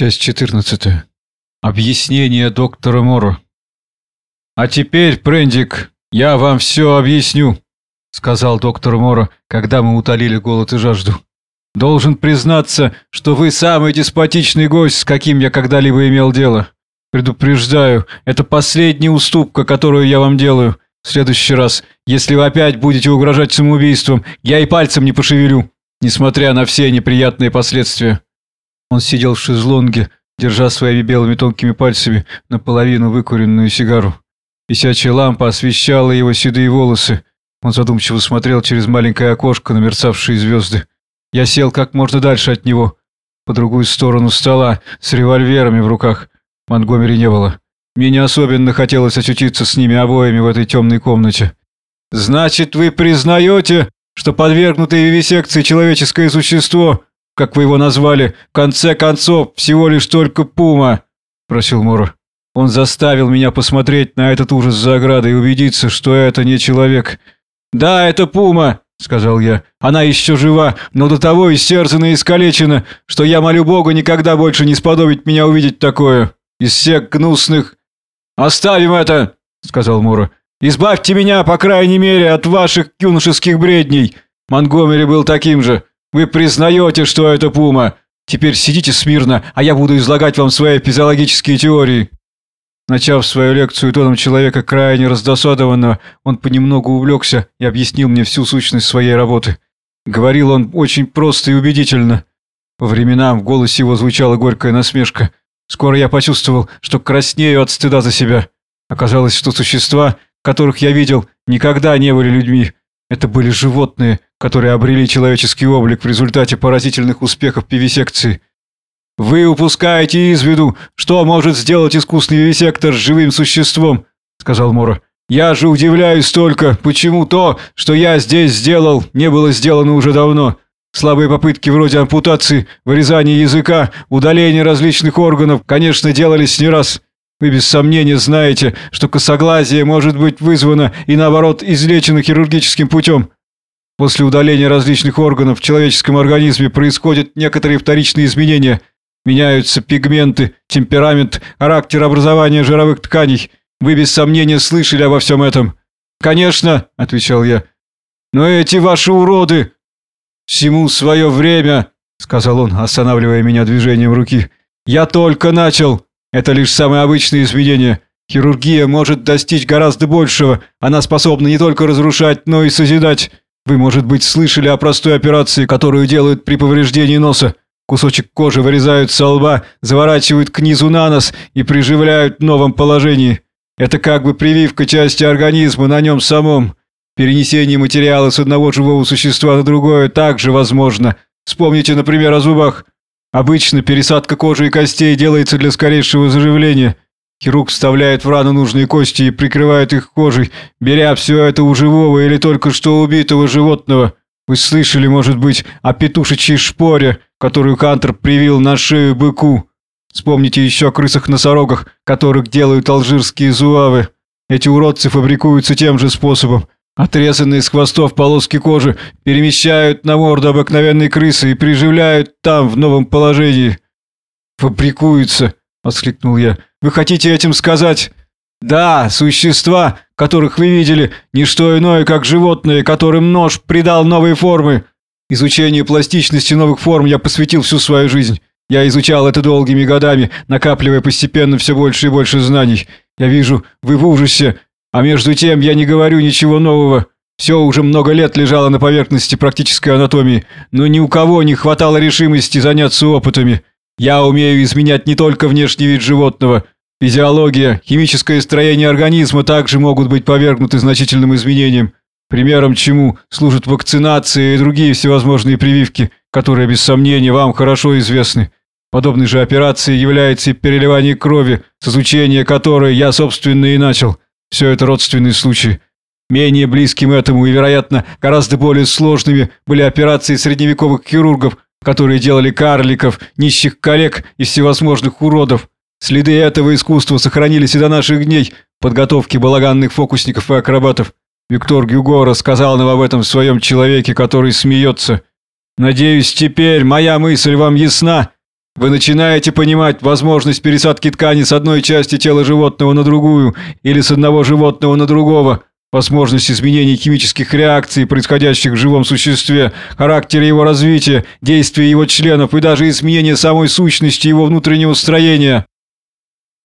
Часть 14. Объяснение доктора Мора. «А теперь, Прендик, я вам все объясню», — сказал доктор Мора, когда мы утолили голод и жажду. «Должен признаться, что вы самый деспотичный гость, с каким я когда-либо имел дело. Предупреждаю, это последняя уступка, которую я вам делаю. В следующий раз, если вы опять будете угрожать самоубийством, я и пальцем не пошевелю, несмотря на все неприятные последствия». Он сидел в шезлонге, держа своими белыми тонкими пальцами наполовину выкуренную сигару. Висячая лампа освещала его седые волосы. Он задумчиво смотрел через маленькое окошко на мерцавшие звезды. Я сел как можно дальше от него, по другую сторону стола, с револьверами в руках. Монгомери не было. Мне не особенно хотелось очутиться с ними обоими в этой темной комнате. «Значит, вы признаете, что подвергнутое вивисекции человеческое существо как вы его назвали, в конце концов, всего лишь только пума?» – просил Мора. Он заставил меня посмотреть на этот ужас за оградой и убедиться, что это не человек. «Да, это пума!» — сказал я. «Она еще жива, но до того истерзана и искалечена, что я молю Бога никогда больше не сподобить меня увидеть такое. Из всех гнусных...» «Оставим это!» — сказал Мора. «Избавьте меня, по крайней мере, от ваших юношеских бредней. Монгомери был таким же. Вы признаете, что это пума. Теперь сидите смирно, а я буду излагать вам свои физиологические теории». Начав свою лекцию тоном человека крайне раздосадованного, он понемногу увлекся и объяснил мне всю сущность своей работы. Говорил он очень просто и убедительно. По временам в голосе его звучала горькая насмешка. Скоро я почувствовал, что краснею от стыда за себя. Оказалось, что существа, которых я видел, никогда не были людьми. Это были животные, которые обрели человеческий облик в результате поразительных успехов пивисекции. «Вы упускаете из виду, что может сделать искусный вивисектор с живым существом», — сказал Мора. «Я же удивляюсь только, почему то, что я здесь сделал, не было сделано уже давно. Слабые попытки вроде ампутации, вырезания языка, удаления различных органов, конечно, делались не раз». Вы без сомнения знаете, что косоглазие может быть вызвано и наоборот излечено хирургическим путем. После удаления различных органов в человеческом организме происходят некоторые вторичные изменения. Меняются пигменты, темперамент, характер образования жировых тканей. Вы без сомнения слышали обо всем этом. «Конечно», — отвечал я. «Но эти ваши уроды...» «Всему свое время», — сказал он, останавливая меня движением руки. «Я только начал. Это лишь самые обычные изменения. Хирургия может достичь гораздо большего. Она способна не только разрушать, но и созидать. Вы, может быть, слышали о простой операции, которую делают при повреждении носа. Кусочек кожи вырезают со лба, заворачивают к низу на нос и приживляют в новом положении. Это как бы прививка части организма на нем самом. Перенесение материала с одного живого существа на другое также возможно. Вспомните, например, о зубах. Обычно пересадка кожи и костей делается для скорейшего заживления – Хирург вставляет в рану нужные кости и прикрывает их кожей, беря все это у живого или только что убитого животного. Вы слышали, может быть, о петушечьей шпоре, которую Хантер привил на шею быку. Вспомните еще о крысах-носорогах, которых делают алжирские зуавы. Эти уродцы фабрикуются тем же способом. Отрезанные с хвостов полоски кожи перемещают на морду обыкновенной крысы и приживляют там в новом положении. «Фабрикуются», — воскликнул я. Вы хотите этим сказать? Да, существа, которых вы видели, не что иное, как животные, которым нож придал новые формы. Изучению пластичности новых форм я посвятил всю свою жизнь. Я изучал это долгими годами, накапливая постепенно все больше и больше знаний. Я вижу, вы в ужасе, а между тем я не говорю ничего нового. Все уже много лет лежало на поверхности практической анатомии, но ни у кого не хватало решимости заняться опытами. Я умею изменять не только внешний вид животного. Физиология, химическое строение организма также могут быть повергнуты значительным изменениям. Примером чему служат вакцинация и другие всевозможные прививки, которые, без сомнения, вам хорошо известны. Подобной же операцией является и переливание крови, с изучения которой я, собственно, и начал. Все это родственные случаи. Менее близким этому и, вероятно, гораздо более сложными были операции средневековых хирургов, которые делали карликов, нищих коллег и всевозможных уродов. Следы этого искусства сохранились и до наших дней подготовки балаганных фокусников и акробатов. Виктор Гюго рассказал нам об этом в своем человеке, который смеется. Надеюсь, теперь моя мысль вам ясна. Вы начинаете понимать возможность пересадки ткани с одной части тела животного на другую или с одного животного на другого, возможность изменений химических реакций, происходящих в живом существе, характере его развития, действия его членов и даже изменения самой сущности его внутреннего строения.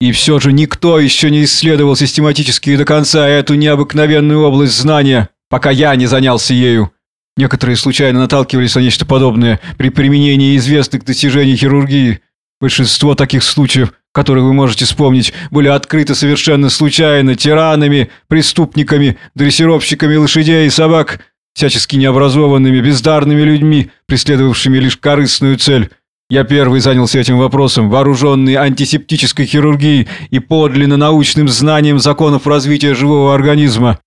И все же никто еще не исследовал систематически и до конца эту необыкновенную область знания, пока я не занялся ею. Некоторые случайно наталкивались на нечто подобное при применении известных достижений хирургии. Большинство таких случаев, которые вы можете вспомнить, были открыты совершенно случайно тиранами, преступниками, дрессировщиками лошадей и собак, всячески необразованными, бездарными людьми, преследовавшими лишь корыстную цель. Я первый занялся этим вопросом, вооруженный антисептической хирургией и подлинно научным знанием законов развития живого организма.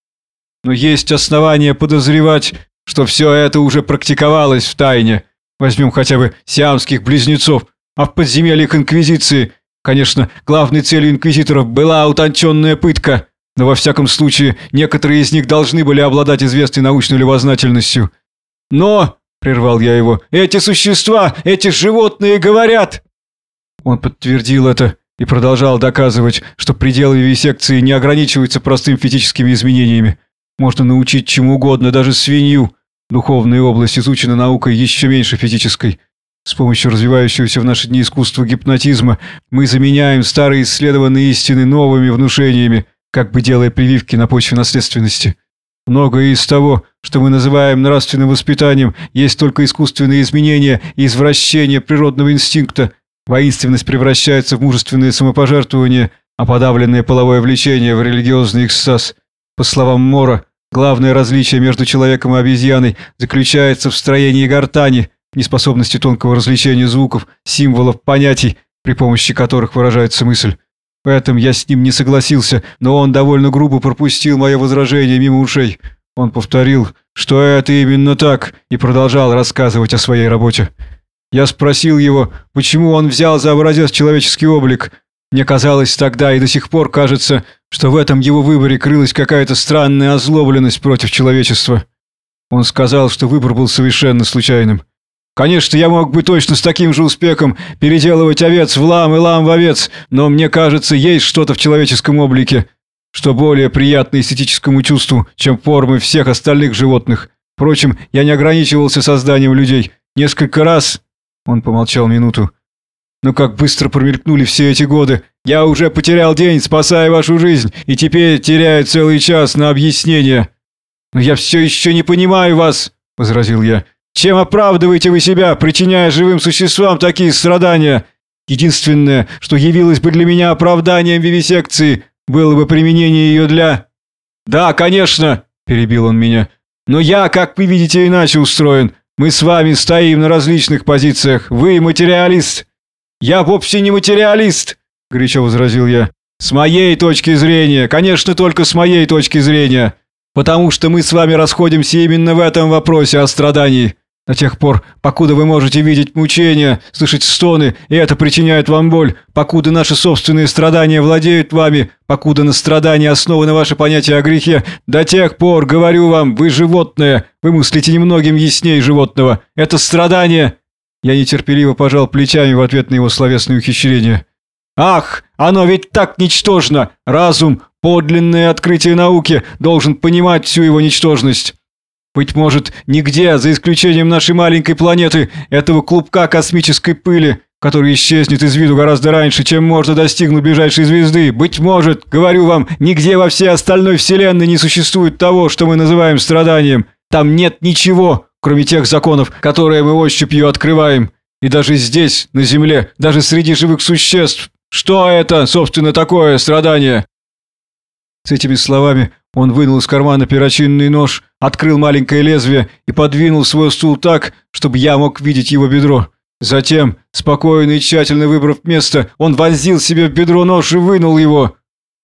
Но есть основания подозревать, что все это уже практиковалось в тайне. Возьмем хотя бы сиамских близнецов, а в подземельях Инквизиции, конечно, главной целью инквизиторов была утонченная пытка, но во всяком случае некоторые из них должны были обладать известной научной любознательностью. «Но», — прервал я его, — «эти существа, эти животные говорят!» Он подтвердил это и продолжал доказывать, что пределы вивисекции не ограничиваются простым физическими изменениями. Можно научить чему угодно, даже свинью, Духовная область изучена наукой еще меньше физической. С помощью развивающегося в наши дни искусства гипнотизма мы заменяем старые исследованные истины новыми внушениями, как бы делая прививки на почве наследственности. Многое из того, что мы называем нравственным воспитанием, есть только искусственные изменения и извращения природного инстинкта. Воинственность превращается в мужественное самопожертвование, а подавленное половое влечение в религиозный экстаз. По словам Мора, Главное различие между человеком и обезьяной заключается в строении гортани, неспособности тонкого развлечения звуков, символов, понятий, при помощи которых выражается мысль. В этом я с ним не согласился, но он довольно грубо пропустил мое возражение мимо ушей. Он повторил, что это именно так, и продолжал рассказывать о своей работе. Я спросил его, почему он взял за образец человеческий облик, мне казалось тогда и до сих пор кажется, что в этом его выборе крылась какая-то странная озлобленность против человечества. Он сказал, что выбор был совершенно случайным. Конечно, я мог бы точно с таким же успехом переделывать овец в лам и лам в овец, но мне кажется, есть что-то в человеческом облике, что более приятно эстетическому чувству, чем формы всех остальных животных. Впрочем, я не ограничивался созданием людей. Несколько раз... Он помолчал минуту. Но как быстро промелькнули все эти годы. Я уже потерял день, спасая вашу жизнь, и теперь теряю целый час на объяснение. Но я все еще не понимаю вас, — возразил я. Чем оправдываете вы себя, причиняя живым существам такие страдания? Единственное, что явилось бы для меня оправданием вивисекции, было бы применение ее для... «Да, конечно», — перебил он меня. «Но я, как вы видите, иначе устроен. Мы с вами стоим на различных позициях. Вы материалист, «Я вовсе не материалист!» – горячо возразил я. «С моей точки зрения, конечно, только с моей точки зрения, потому что мы с вами расходимся именно в этом вопросе о страдании. До тех пор, покуда вы можете видеть мучения, слышать стоны, и это причиняет вам боль, покуда наши собственные страдания владеют вами, покуда на страдании основаны ваши понятия о грехе, до тех пор, говорю вам, вы животное, вы мыслите немногим ясней животного. Это страдание я нетерпеливо пожал плечами в ответ на его словесное ухищрение. «Ах, оно ведь так ничтожно! Разум, подлинное открытие науки, должен понимать всю его ничтожность. Быть может, нигде, за исключением нашей маленькой планеты, этого клубка космической пыли, который исчезнет из виду гораздо раньше, чем можно достигнуть ближайшей звезды. Быть может, говорю вам, нигде во всей остальной Вселенной не существует того, что мы называем страданием. Там нет ничего, кроме тех законов, которые мы ощупью открываем. И даже здесь, на Земле, даже среди живых существ, что это, собственно, такое страдание?» С этими словами он вынул из кармана перочинный нож, открыл маленькое лезвие и подвинул свой стул так, чтобы я мог видеть его бедро. Затем, спокойно и тщательно выбрав место, он вонзил себе в бедро нож и вынул его.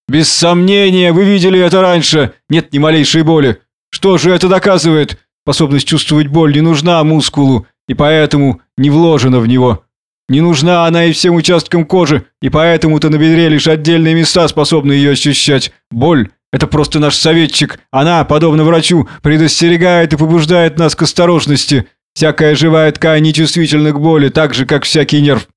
«Без сомнения, вы видели это раньше. Нет ни малейшей боли. Что же это доказывает? Способность чувствовать боль не нужна мускулу, и поэтому не вложена в него. Не нужна она и всем участкам кожи, и поэтому-то на бедре лишь отдельные места способны ее ощущать. Боль – это просто наш советчик. Она, подобно врачу, предостерегает и побуждает нас к осторожности. Всякая живая ткань нечувствительна к боли, так же, как всякий нерв.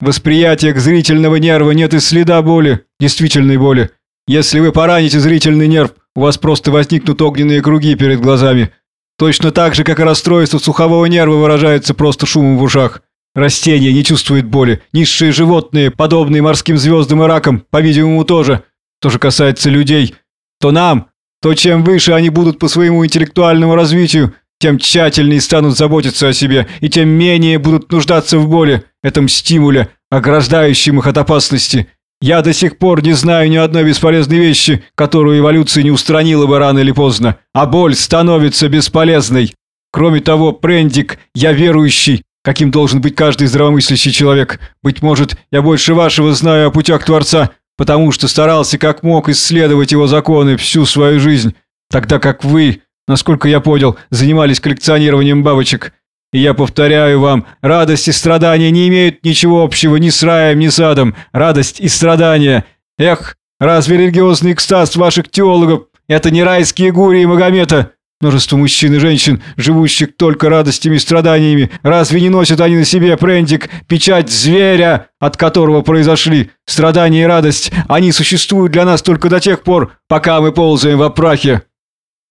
восприятиях зрительного нерва нет и следа боли, действительной боли. Если вы пораните зрительный нерв, у вас просто возникнут огненные круги перед глазами. Точно так же, как и расстройство слухового нерва выражается просто шумом в ушах. Растения не чувствуют боли. Низшие животные, подобные морским звездам и ракам, по-видимому, тоже. То же касается людей. То нам, то чем выше они будут по своему интеллектуальному развитию, тем тщательнее станут заботиться о себе, и тем менее будут нуждаться в боли, этом стимуле, ограждающем их от опасности. Я до сих пор не знаю ни одной бесполезной вещи, которую эволюция не устранила бы рано или поздно, а боль становится бесполезной. Кроме того, Прендик, я верующий, каким должен быть каждый здравомыслящий человек. Быть может, я больше вашего знаю о путях Творца, потому что старался как мог исследовать его законы всю свою жизнь, тогда как вы насколько я понял, занимались коллекционированием бабочек. И я повторяю вам, радость и страдания не имеют ничего общего ни с раем, ни с адом. Радость и страдания. Эх, разве религиозный экстаз ваших теологов – это не райские гури и Магомета? Множество мужчин и женщин, живущих только радостями и страданиями, разве не носят они на себе, прендик, печать зверя, от которого произошли страдания и радость? Они существуют для нас только до тех пор, пока мы ползаем в прахе.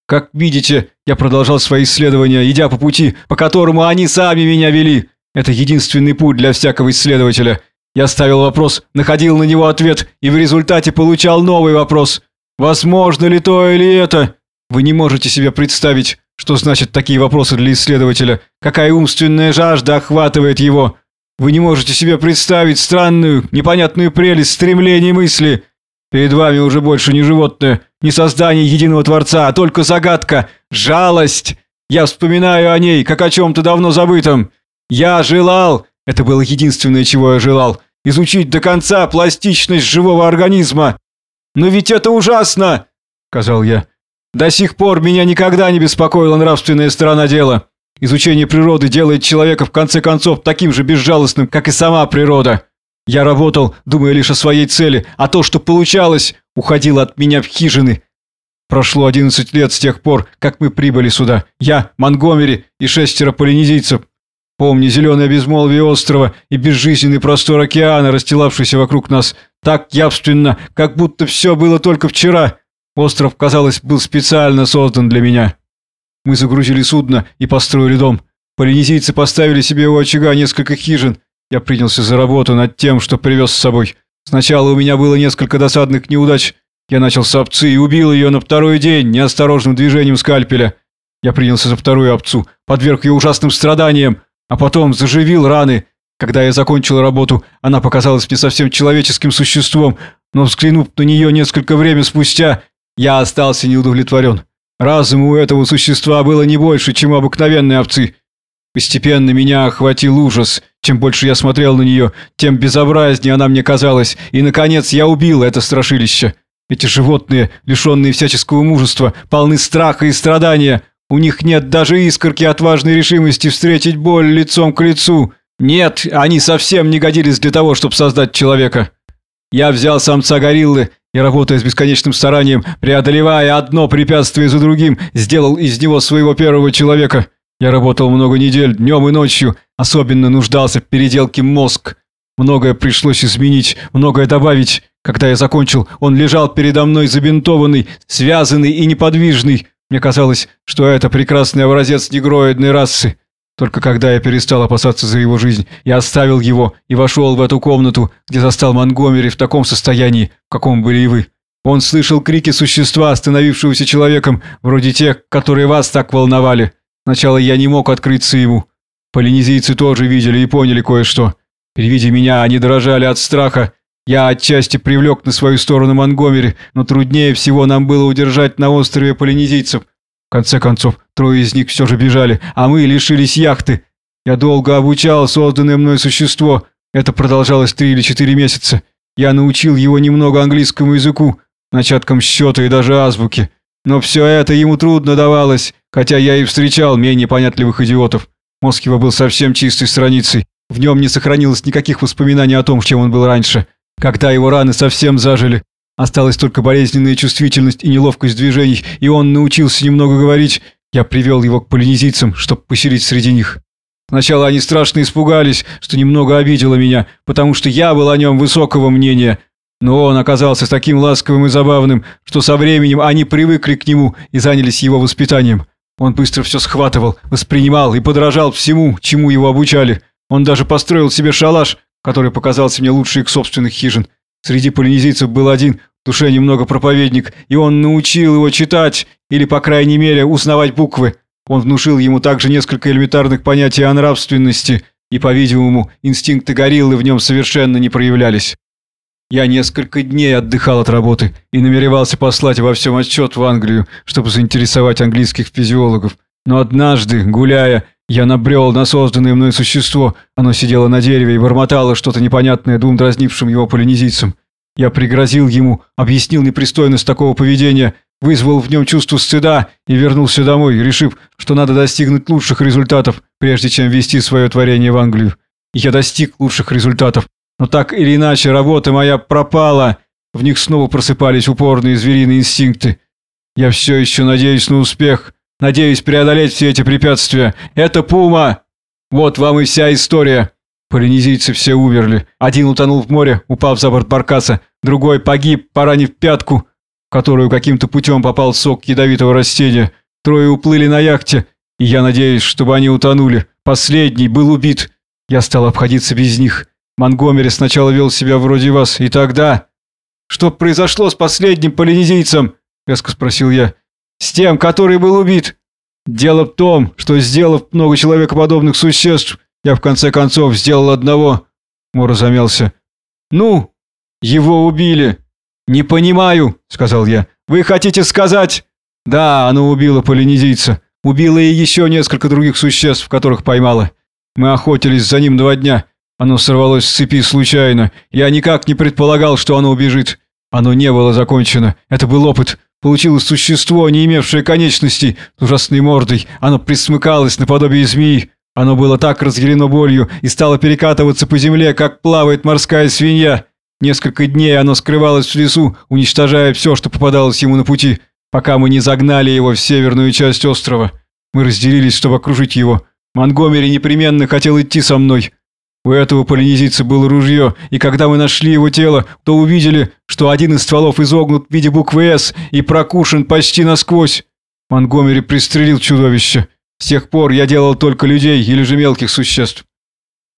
Как видите, я продолжал свои исследования, идя по пути, по которому они сами меня вели. Это единственный путь для всякого исследователя. Я ставил вопрос, находил на него ответ и в результате получал новый вопрос. Возможно ли то или это? Вы не можете себе представить, что значат такие вопросы для исследователя, какая умственная жажда охватывает его. Вы не можете себе представить странную, непонятную прелесть стремления мысли. Перед вами уже больше не животное, не создание единого Творца, а только загадка, жалость. Я вспоминаю о ней, как о чем-то давно забытом. Я желал, это было единственное, чего я желал, изучить до конца пластичность живого организма. Но ведь это ужасно, сказал я. До сих пор меня никогда не беспокоила нравственная сторона дела. Изучение природы делает человека в конце концов таким же безжалостным, как и сама природа. Я работал, думая лишь о своей цели, а то, что получалось, уходило от меня в хижины. Прошло одиннадцать лет с тех пор, как мы прибыли сюда. Я, Монгомери и шестеро полинезийцев. Помни зеленое безмолвие острова и безжизненный простор океана, расстилавшийся вокруг нас, так явственно, как будто все было только вчера. Остров, казалось, был специально создан для меня. Мы загрузили судно и построили дом. Полинезийцы поставили себе у очага несколько хижин – я принялся за работу над тем, что привез с собой. Сначала у меня было несколько досадных неудач. Я начал с овцы и убил ее на второй день неосторожным движением скальпеля. Я принялся за вторую овцу, подверг ее ужасным страданиям, а потом заживил раны. Когда я закончил работу, она показалась мне совсем человеческим существом, но взглянув на нее несколько время спустя, я остался неудовлетворен. Разум у этого существа было не больше, чем у обыкновенной овцы. Постепенно меня охватил ужас. Чем больше я смотрел на нее, тем безобразнее она мне казалась. И, наконец, я убил это страшилище. Эти животные, лишенные всяческого мужества, полны страха и страдания. У них нет даже искорки отважной решимости встретить боль лицом к лицу. Нет, они совсем не годились для того, чтобы создать человека. Я взял самца гориллы и, работая с бесконечным старанием, преодолевая одно препятствие за другим, сделал из него своего первого человека – я работал много недель, днем и ночью, особенно нуждался в переделке мозг. Многое пришлось изменить, многое добавить. Когда я закончил, он лежал передо мной забинтованный, связанный и неподвижный. Мне казалось, что это прекрасный образец негроидной расы. Только когда я перестал опасаться за его жизнь, я оставил его и вошел в эту комнату, где застал Монгомери в таком состоянии, в каком были и вы. Он слышал крики существа, становившегося человеком, вроде тех, которые вас так волновали. Сначала я не мог открыться ему. Полинезийцы тоже видели и поняли кое-что. При виде меня они дрожали от страха. Я отчасти привлек на свою сторону Монгомери, но труднее всего нам было удержать на острове полинезийцев. В конце концов, трое из них все же бежали, а мы лишились яхты. Я долго обучал созданное мной существо. Это продолжалось три или четыре месяца. Я научил его немного английскому языку, начаткам счета и даже азбуки. Но все это ему трудно давалось, хотя я и встречал менее понятливых идиотов. Мозг его был совсем чистой страницей. В нем не сохранилось никаких воспоминаний о том, чем он был раньше. Когда его раны совсем зажили, осталась только болезненная чувствительность и неловкость движений, и он научился немного говорить, я привел его к полинезийцам, чтобы поселить среди них. Сначала они страшно испугались, что немного обидело меня, потому что я был о нем высокого мнения. Но он оказался таким ласковым и забавным, что со временем они привыкли к нему и занялись его воспитанием. Он быстро все схватывал, воспринимал и подражал всему, чему его обучали. Он даже построил себе шалаш, который показался мне лучше их собственных хижин. Среди полинезийцев был один, душе немного проповедник, и он научил его читать, или, по крайней мере, узнавать буквы. Он внушил ему также несколько элементарных понятий о нравственности, и, по-видимому, инстинкты гориллы в нем совершенно не проявлялись. Я несколько дней отдыхал от работы и намеревался послать во всем отчет в Англию, чтобы заинтересовать английских физиологов. Но однажды, гуляя, я набрел на созданное мной существо. Оно сидело на дереве и бормотало что-то непонятное двум дразнившим его полинезийцам. Я пригрозил ему, объяснил непристойность такого поведения, вызвал в нем чувство стыда и вернулся домой, решив, что надо достигнуть лучших результатов, прежде чем вести свое творение в Англию. Я достиг лучших результатов. Но так или иначе, работа моя пропала. В них снова просыпались упорные звериные инстинкты. Я все еще надеюсь на успех. Надеюсь преодолеть все эти препятствия. Это Пума! Вот вам и вся история. Полинезийцы все умерли. Один утонул в море, упав за борт баркаса. Другой погиб, поранив пятку, в которую каким-то путем попал сок ядовитого растения. Трое уплыли на яхте, и я надеюсь, чтобы они утонули. Последний был убит. Я стал обходиться без них. Монгомери сначала вел себя вроде вас, и тогда... Что произошло с последним полинезийцем? Резко спросил я. С тем, который был убит. Дело в том, что, сделав много человекоподобных существ, я в конце концов сделал одного. Мора замялся. Ну, его убили. Не понимаю, сказал я. Вы хотите сказать? Да, оно убило полинезийца. Убило и еще несколько других существ, которых поймало. Мы охотились за ним два дня. Оно сорвалось с цепи случайно. Я никак не предполагал, что оно убежит. Оно не было закончено. Это был опыт. Получилось существо, не имевшее конечностей, с ужасной мордой. Оно присмыкалось наподобие змеи. Оно было так разъярено болью и стало перекатываться по земле, как плавает морская свинья. Несколько дней оно скрывалось в лесу, уничтожая все, что попадалось ему на пути, пока мы не загнали его в северную часть острова. Мы разделились, чтобы окружить его. Монгомери непременно хотел идти со мной. У этого полинезийца было ружье, и когда мы нашли его тело, то увидели, что один из стволов изогнут в виде буквы «С» и прокушен почти насквозь. Монгомери пристрелил чудовище. С тех пор я делал только людей или же мелких существ.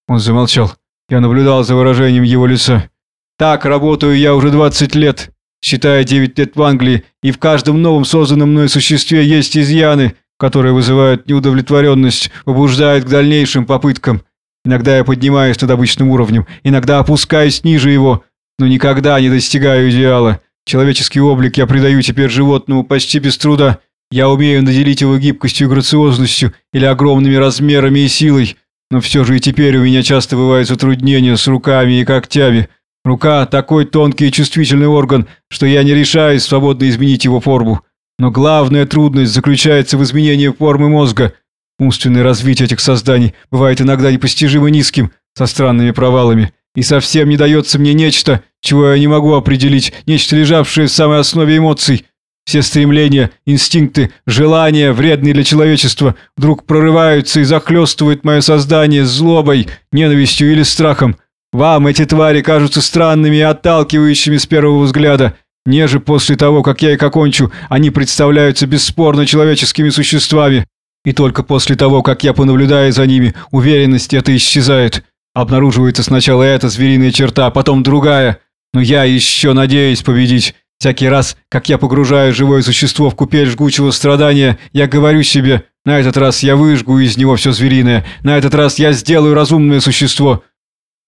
Он замолчал. Я наблюдал за выражением его лица. Так работаю я уже 20 лет, считая 9 лет в Англии, и в каждом новом созданном мной существе есть изъяны, которые вызывают неудовлетворенность, побуждают к дальнейшим попыткам – Иногда я поднимаюсь над обычным уровнем, иногда опускаюсь ниже его, но никогда не достигаю идеала. Человеческий облик я придаю теперь животному почти без труда. Я умею наделить его гибкостью и грациозностью или огромными размерами и силой, но все же и теперь у меня часто бывают затруднения с руками и когтями. Рука – такой тонкий и чувствительный орган, что я не решаюсь свободно изменить его форму. Но главная трудность заключается в изменении формы мозга – Умственное развитие этих созданий бывает иногда непостижимо низким, со странными провалами, и совсем не дается мне нечто, чего я не могу определить, нечто лежавшее в самой основе эмоций. Все стремления, инстинкты, желания, вредные для человечества, вдруг прорываются и захлестывают мое создание злобой, ненавистью или страхом. Вам эти твари кажутся странными и отталкивающими с первого взгляда. Неже после того, как я их окончу, они представляются бесспорно человеческими существами. И только после того, как я понаблюдаю за ними, уверенность эта исчезает. Обнаруживается сначала эта звериная черта, а потом другая. Но я еще надеюсь победить. Всякий раз, как я погружаю живое существо в купель жгучего страдания, я говорю себе, на этот раз я выжгу из него все звериное, на этот раз я сделаю разумное существо.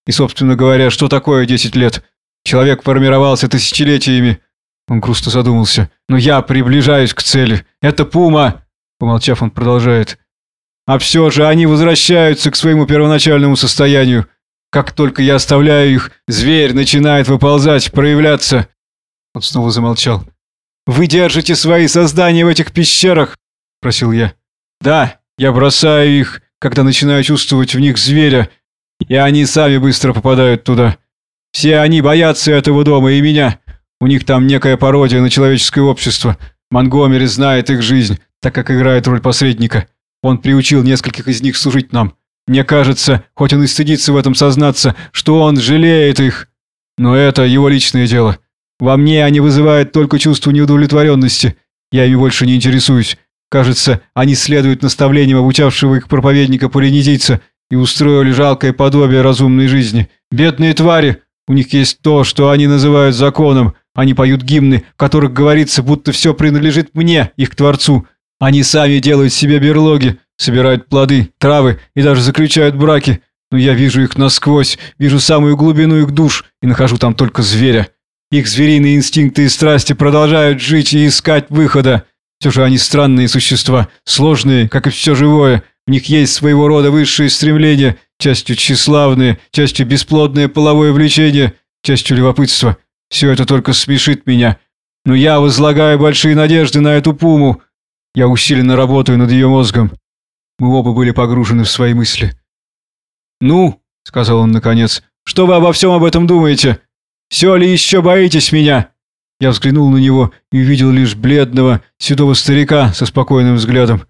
И, собственно говоря, что такое десять лет? Человек формировался тысячелетиями. Он грустно задумался. Но я приближаюсь к цели. Это пума. Помолчав, он продолжает. А все же они возвращаются к своему первоначальному состоянию. Как только я оставляю их, зверь начинает выползать, проявляться. Он снова замолчал. «Вы держите свои создания в этих пещерах?» – просил я. «Да, я бросаю их, когда начинаю чувствовать в них зверя, и они сами быстро попадают туда. Все они боятся этого дома и меня. У них там некая пародия на человеческое общество. Монгомери знает их жизнь, так как играет роль посредника. Он приучил нескольких из них служить нам. Мне кажется, хоть он и стыдится в этом сознаться, что он жалеет их. Но это его личное дело. Во мне они вызывают только чувство неудовлетворенности. Я ими больше не интересуюсь. Кажется, они следуют наставлениям обучавшего их проповедника полинезийца и устроили жалкое подобие разумной жизни. Бедные твари! У них есть то, что они называют законом. Они поют гимны, в которых говорится, будто все принадлежит мне, их Творцу. Они сами делают себе берлоги, собирают плоды, травы и даже заключают браки. Но я вижу их насквозь, вижу самую глубину их душ и нахожу там только зверя. Их звериные инстинкты и страсти продолжают жить и искать выхода. Все же они странные существа, сложные, как и все живое. У них есть своего рода высшие стремления, частью тщеславные, частью бесплодное половое влечение, частью любопытство. Все это только смешит меня. Но я возлагаю большие надежды на эту пуму. Я усиленно работаю над ее мозгом. Мы оба были погружены в свои мысли. «Ну», — сказал он наконец, — «что вы обо всем об этом думаете? Все ли еще боитесь меня?» Я взглянул на него и увидел лишь бледного, седого старика со спокойным взглядом.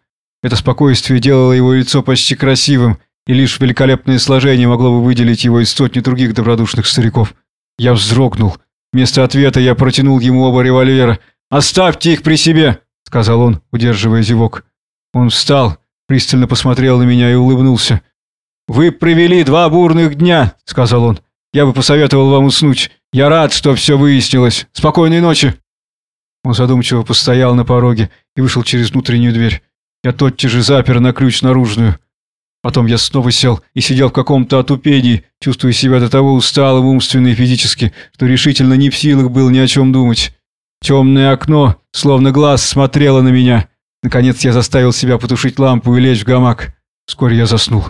Это спокойствие делало его лицо почти красивым, и лишь великолепное сложение могло бы выделить его из сотни других добродушных стариков. Я вздрогнул. Вместо ответа я протянул ему оба револьвера. «Оставьте их при себе!» — сказал он, удерживая зевок. Он встал, пристально посмотрел на меня и улыбнулся. «Вы провели два бурных дня», — сказал он. «Я бы посоветовал вам уснуть. Я рад, что все выяснилось. Спокойной ночи!» Он задумчиво постоял на пороге и вышел через внутреннюю дверь. Я тотчас же запер на ключ наружную. Потом я снова сел и сидел в каком-то отупении, чувствуя себя до того усталым умственно и физически, что решительно не в силах был ни о чем думать. Темное окно, словно глаз, смотрело на меня. Наконец я заставил себя потушить лампу и лечь в гамак. Вскоре я заснул.